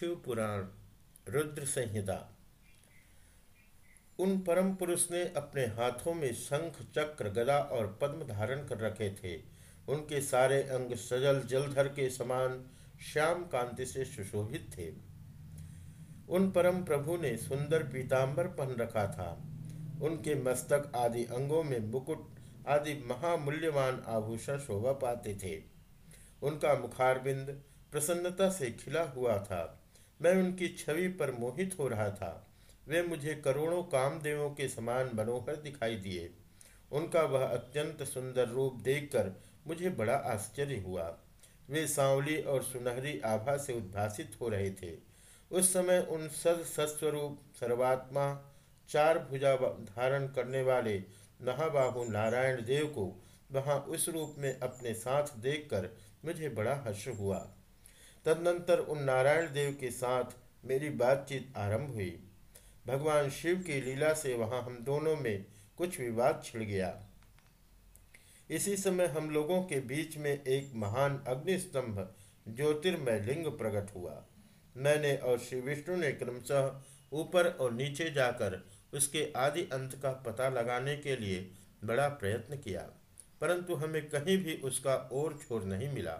शिव पुराण रुद्र संहिता। उन परम पुरुष ने अपने हाथों में शंख, चक्र, गदा और पद्म धारण कर रखे थे। उनके सारे अंग सजल जलधर के समान श्याम कांति से सुशोभित थे। उन परम प्रभु ने सुंदर पीतांबर पहन रखा था। उनके मस्तक आदि अंगों में मुकुट आदि महामूल्यवान आभूषण शोभा पाते थे। उनका मुखारबिंद प्रसन्नता से खिला हुआ था। मैं उनकी छवि पर मोहित हो रहा था। वे मुझे करोड़ों कामदेवों के समान मनोहर दिखाई दिए। उनका वह अत्यंत सुंदर रूप देखकर मुझे बड़ा आश्चर्य हुआ। वे सांवली और सुनहरी आभा से उद्भासित हो रहे थे। उस समय उन सद सस्वरूप, सर्वात्मा, चार भुजा धारण करने वाले महाबाहु नारायण देव को वहाँ उस रूप में अपने साथ देखकर मुझे बड़ा हर्ष हुआ। तदनंतर उन नारायण देव के साथ मेरी बातचीत आरंभ हुई। भगवान शिव की लीला से वहाँ हम दोनों में कुछ विवाद छिड़ गया। इसी समय हम लोगों के बीच में एक महान अग्निस्तंभ ज्योतिर्मय लिंग प्रकट हुआ। मैंने और श्री विष्णु ने क्रमशः ऊपर और नीचे जाकर उसके आदि अंत का पता लगाने के लिए बड़ा प्रयत्न किया, परंतु हमें कहीं भी उसका और छोर नहीं मिला।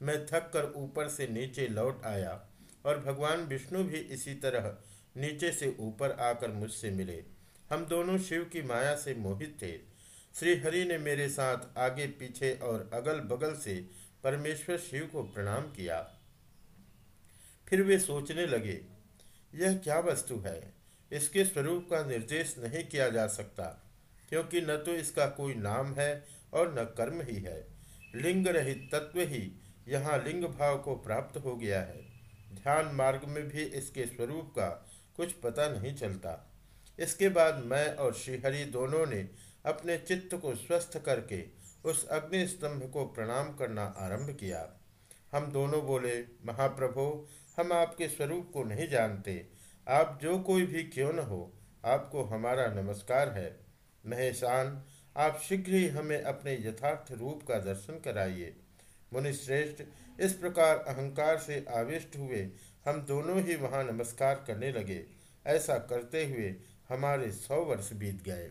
मैं थक कर ऊपर से नीचे लौट आया और भगवान विष्णु भी इसी तरह नीचे से ऊपर आकर मुझसे मिले। हम दोनों शिव की माया से मोहित थे। श्री हरि ने मेरे साथ आगे पीछे और अगल बगल से परमेश्वर शिव को प्रणाम किया। फिर वे सोचने लगे, यह क्या वस्तु है? इसके स्वरूप का निर्देश नहीं किया जा सकता, क्योंकि न तो इसका कोई नाम है और न कर्म ही है। लिंग रहित तत्व ही यहाँ लिंग भाव को प्राप्त हो गया है। ध्यान मार्ग में भी इसके स्वरूप का कुछ पता नहीं चलता। इसके बाद मैं और श्रीहरि दोनों ने अपने चित्त को स्वस्थ करके उस अग्नि स्तंभ को प्रणाम करना आरंभ किया। हम दोनों बोले, महाप्रभु, हम आपके स्वरूप को नहीं जानते। आप जो कोई भी क्यों न हो, आपको हमारा नमस्कार है। महेशान, आप शीघ्र ही हमें अपने यथार्थ रूप का दर्शन कराइए। मुनिश्रेष्ठ इस प्रकार अहंकार से आविष्ट हुए, हम दोनों ही वहाँ नमस्कार करने लगे। ऐसा करते हुए हमारे सौ वर्ष बीत गए।